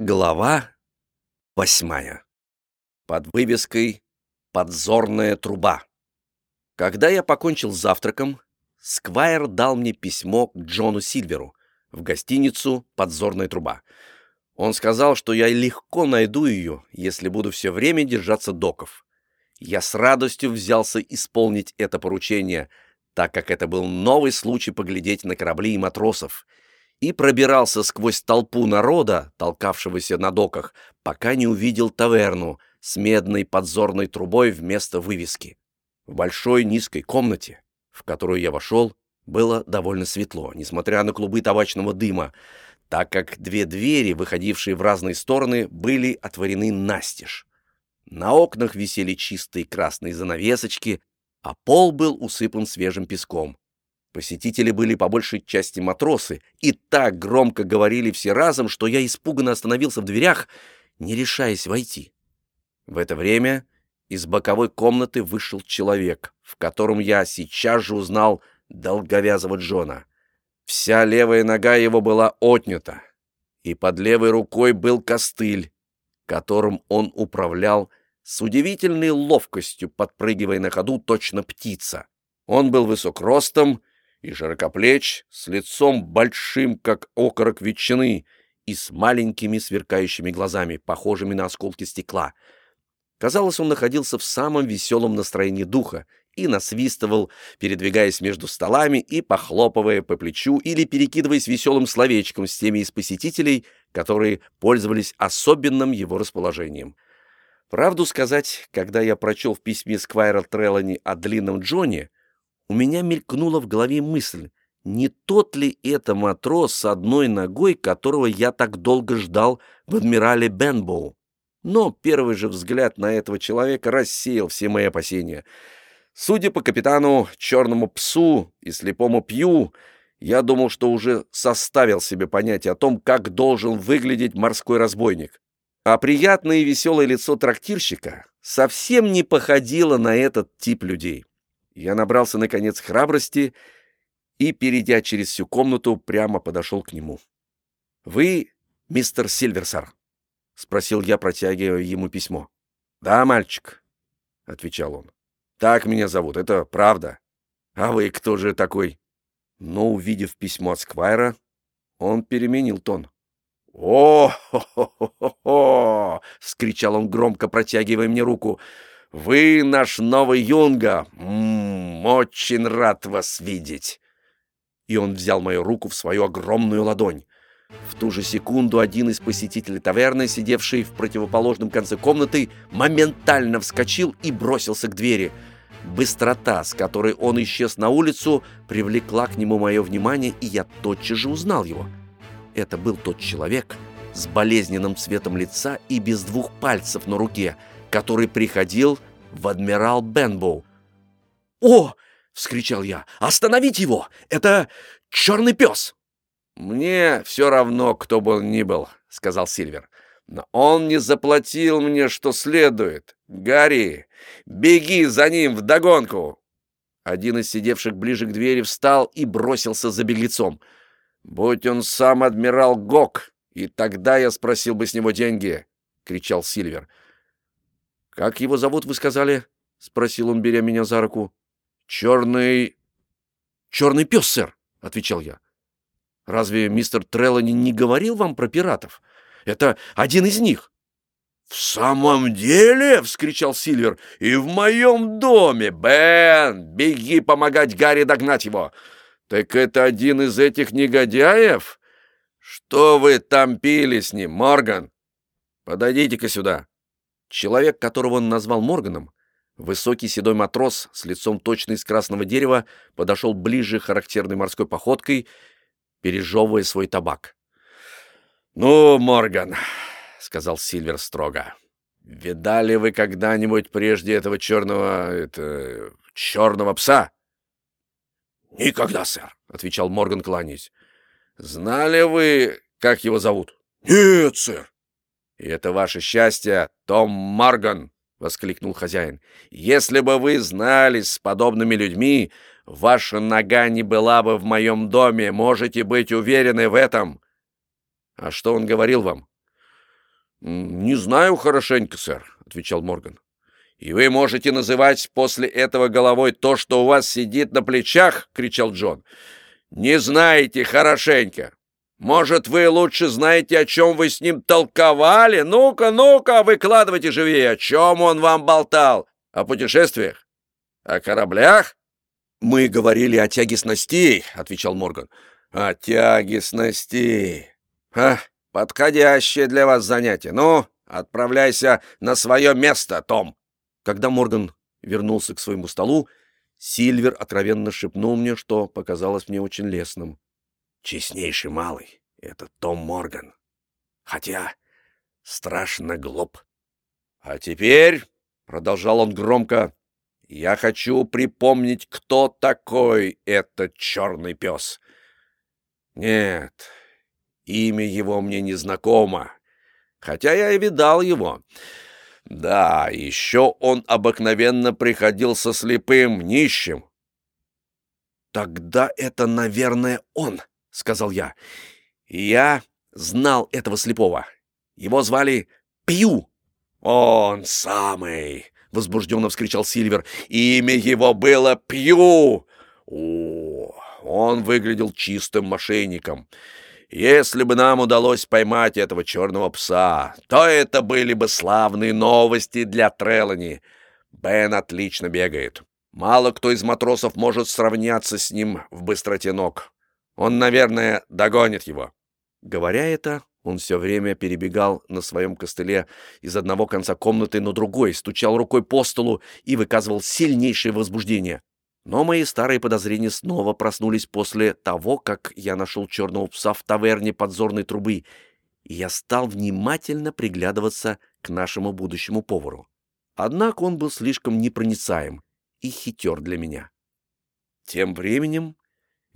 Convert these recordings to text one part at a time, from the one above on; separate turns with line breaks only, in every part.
Глава восьмая. Под вывеской «Подзорная труба». Когда я покончил с завтраком, Сквайр дал мне письмо к Джону Сильверу в гостиницу «Подзорная труба». Он сказал, что я легко найду ее, если буду все время держаться доков. Я с радостью взялся исполнить это поручение, так как это был новый случай поглядеть на корабли и матросов — и пробирался сквозь толпу народа, толкавшегося на доках, пока не увидел таверну с медной подзорной трубой вместо вывески. В большой низкой комнате, в которую я вошел, было довольно светло, несмотря на клубы табачного дыма, так как две двери, выходившие в разные стороны, были отворены настежь. На окнах висели чистые красные занавесочки, а пол был усыпан свежим песком. Посетители были по большей части матросы и так громко говорили все разом, что я испуганно остановился в дверях, не решаясь войти. В это время из боковой комнаты вышел человек, в котором я сейчас же узнал долговязого Джона. Вся левая нога его была отнята, и под левой рукой был костыль, которым он управлял с удивительной ловкостью, подпрыгивая на ходу точно птица. Он был высок ростом и широкоплеч, с лицом большим, как окорок ветчины, и с маленькими сверкающими глазами, похожими на осколки стекла. Казалось, он находился в самом веселом настроении духа и насвистывал, передвигаясь между столами и похлопывая по плечу или перекидываясь веселым словечком с теми из посетителей, которые пользовались особенным его расположением. Правду сказать, когда я прочел в письме Сквайра Треллани о длинном Джоне, у меня мелькнула в голове мысль, не тот ли это матрос с одной ногой, которого я так долго ждал в адмирале Бенбоу? Но первый же взгляд на этого человека рассеял все мои опасения. Судя по капитану, черному псу и слепому пью, я думал, что уже составил себе понятие о том, как должен выглядеть морской разбойник. А приятное и веселое лицо трактирщика совсем не походило на этот тип людей. Я набрался, наконец, храбрости и, перейдя через всю комнату, прямо подошел к нему. «Вы мистер Сильверсар?» — спросил я, протягивая ему письмо. «Да, мальчик», — отвечал он. «Так меня зовут, это правда. А вы кто же такой?» Но, увидев письмо от Сквайра, он переменил тон. «О-хо-хо-хо-хо!» — скричал он громко, протягивая мне руку. «Вы наш новый юнга! М -м, очень рад вас видеть!» И он взял мою руку в свою огромную ладонь. В ту же секунду один из посетителей таверны, сидевший в противоположном конце комнаты, моментально вскочил и бросился к двери. Быстрота, с которой он исчез на улицу, привлекла к нему мое внимание, и я тотчас же узнал его. Это был тот человек с болезненным цветом лица и без двух пальцев на руке — который приходил в адмирал Бенбоу. «О!» — вскричал я. «Остановить его! Это черный пес!» «Мне все равно, кто бы он ни был», — сказал Сильвер. «Но он не заплатил мне, что следует. Гарри, беги за ним вдогонку!» Один из сидевших ближе к двери встал и бросился за беглецом. «Будь он сам адмирал Гок, и тогда я спросил бы с него деньги!» — кричал Сильвер. «Как его зовут, вы сказали?» — спросил он, беря меня за руку. «Черный...» «Черный пес, сэр», — отвечал я. «Разве мистер Треллани не говорил вам про пиратов? Это один из них». «В самом деле?» — вскричал Сильвер. «И в моем доме! Бен, беги помогать Гарри догнать его!» «Так это один из этих негодяев? Что вы там пили с ним, Морган? Подойдите-ка сюда!» Человек, которого он назвал Морганом, высокий седой матрос с лицом точно из красного дерева, подошел ближе характерной морской походкой, пережевывая свой табак. «Ну, Морган», — сказал Сильвер строго, — «видали вы когда-нибудь прежде этого черного... это... черного пса?» «Никогда, сэр», — отвечал Морган, кланяясь. «Знали вы, как его зовут?» «Нет, сэр». «И это ваше счастье, Том Морган!» — воскликнул хозяин. «Если бы вы знались с подобными людьми, ваша нога не была бы в моем доме, можете быть уверены в этом». «А что он говорил вам?» «Не знаю хорошенько, сэр», — отвечал Морган. «И вы можете называть после этого головой то, что у вас сидит на плечах?» — кричал Джон. «Не знаете хорошенько. Может, вы лучше знаете, о чем вы с ним толковали? Ну-ка, ну-ка, выкладывайте живее, о чем он вам болтал? О путешествиях? О кораблях?» «Мы говорили о тяге снастей», — отвечал Морган. «О тяге снастей. А, подходящее для вас занятие. Ну, отправляйся на свое место, Том». Когда Морган вернулся к своему столу, Сильвер откровенно шепнул мне, что показалось мне очень лестным. «Честнейший малый — это Том Морган. Хотя страшно глуп». «А теперь», — продолжал он громко, — «я хочу припомнить, кто такой этот черный пес». «Нет, имя его мне не знакомо, хотя я и видал его». Да, еще он обыкновенно приходил со слепым нищим. «Тогда это, наверное, он», — сказал я. «Я знал этого слепого. Его звали Пью». «Он самый!» — возбужденно вскричал Сильвер. «Имя его было Пью!» «О, он выглядел чистым мошенником. Если бы нам удалось поймать этого черного пса, то это были бы славные новости для Трелани. Бен отлично бегает. Мало кто из матросов может сравняться с ним в быстроте ног. Он, наверное, догонит его. Говоря это, он все время перебегал на своем костыле из одного конца комнаты на другой, стучал рукой по столу и выказывал сильнейшее возбуждение. Но мои старые подозрения снова проснулись после того, как я нашел черного пса в таверне подзорной трубы, и я стал внимательно приглядываться к нашему будущему повару. Однако он был слишком непроницаем и хитер для меня. Тем временем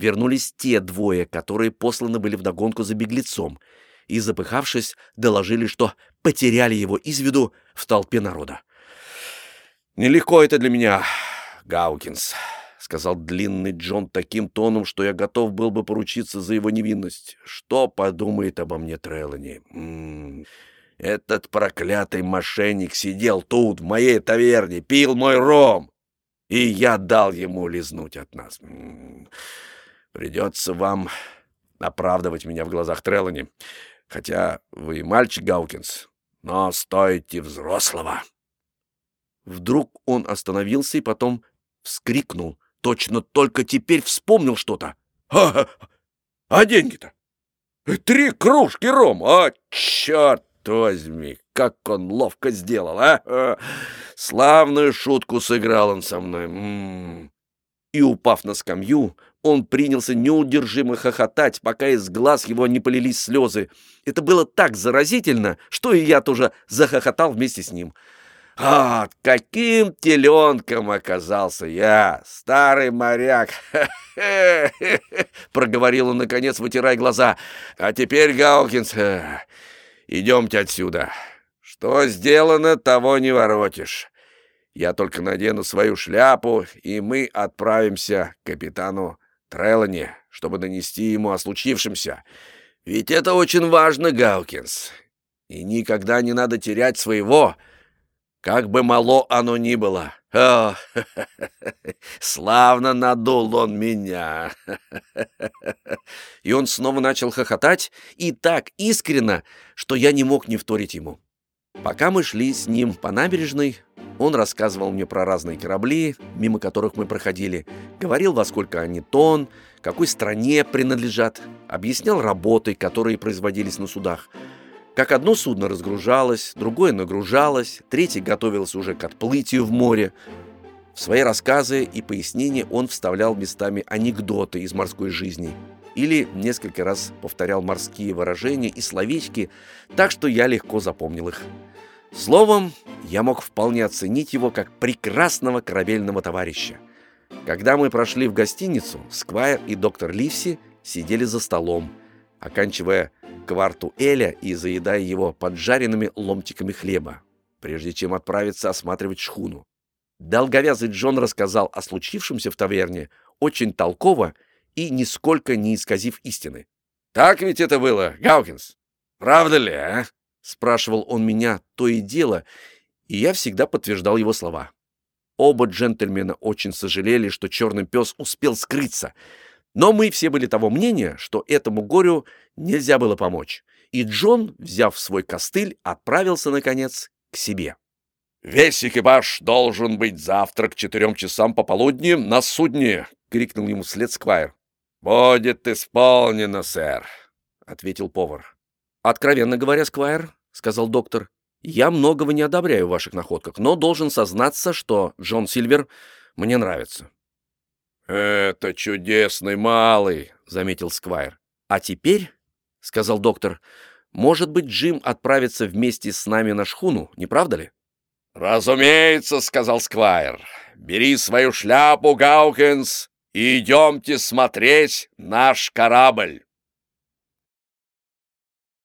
вернулись те двое, которые посланы были вдогонку за беглецом, и, запыхавшись, доложили, что потеряли его из виду в толпе народа. «Нелегко это для меня, Гаукинс», сказал длинный Джон таким тоном, что я готов был бы поручиться за его невинность. Что подумает обо мне Трелани? М -м -м. Этот проклятый мошенник сидел тут, в моей таверне, пил мой ром, и я дал ему лизнуть от нас. М -м. Придется вам оправдывать меня в глазах Трелани, хотя вы мальчик, Гаукинс, но стоите взрослого. Вдруг он остановился и потом вскрикнул — Точно только теперь вспомнил что-то. А, а деньги-то? Три кружки рома. А, черт возьми, как он ловко сделал, а? славную шутку сыграл он со мной. М -м -м. И, упав на скамью, он принялся неудержимо хохотать, пока из глаз его не полились слезы. Это было так заразительно, что и я тоже захохотал вместе с ним. А, каким теленком оказался я, старый моряк! проговорил он, наконец, вытирая глаза. А теперь, Гаукинс, идемте отсюда. Что сделано, того не воротишь. Я только надену свою шляпу, и мы отправимся к капитану Трелани, чтобы донести ему о случившемся. Ведь это очень важно, Гаукинс. И никогда не надо терять своего — как бы мало оно ни было. О, славно надул он меня. И он снова начал хохотать, и так искренно, что я не мог не вторить ему. Пока мы шли с ним по набережной, он рассказывал мне про разные корабли, мимо которых мы проходили, говорил, во сколько они тонн, какой стране принадлежат, объяснял работы, которые производились на судах – как одно судно разгружалось, другое нагружалось, третье готовилось уже к отплытию в море. В свои рассказы и пояснения он вставлял местами анекдоты из морской жизни или несколько раз повторял морские выражения и словечки, так что я легко запомнил их. Словом, я мог вполне оценить его как прекрасного корабельного товарища. Когда мы прошли в гостиницу, Сквайр и доктор Ливси сидели за столом, оканчивая кварту Эля и заедая его поджаренными ломтиками хлеба, прежде чем отправиться осматривать шхуну. Долговязый Джон рассказал о случившемся в таверне очень толково и нисколько не исказив истины. «Так ведь это было, Гаукинс? Правда ли, а?» — спрашивал он меня то и дело, и я всегда подтверждал его слова. Оба джентльмена очень сожалели, что черный пес успел скрыться, но мы все были того мнения, что этому горю нельзя было помочь, и Джон, взяв свой костыль, отправился, наконец, к себе.
«Весь экипаж должен быть завтра к четырем часам пополудни на судне!» — крикнул ему вслед Сквайр. «Будет исполнено, сэр!» — ответил повар.
«Откровенно говоря, Сквайр, — сказал доктор, — я многого не одобряю в ваших находках, но должен сознаться, что Джон Сильвер мне нравится».
«Это чудесный малый», — заметил Сквайр.
«А теперь, — сказал доктор, — может быть, Джим отправится вместе с нами на шхуну, не правда ли?»
«Разумеется», — сказал Сквайр. «Бери свою шляпу, Гаукинс, и идемте смотреть наш корабль».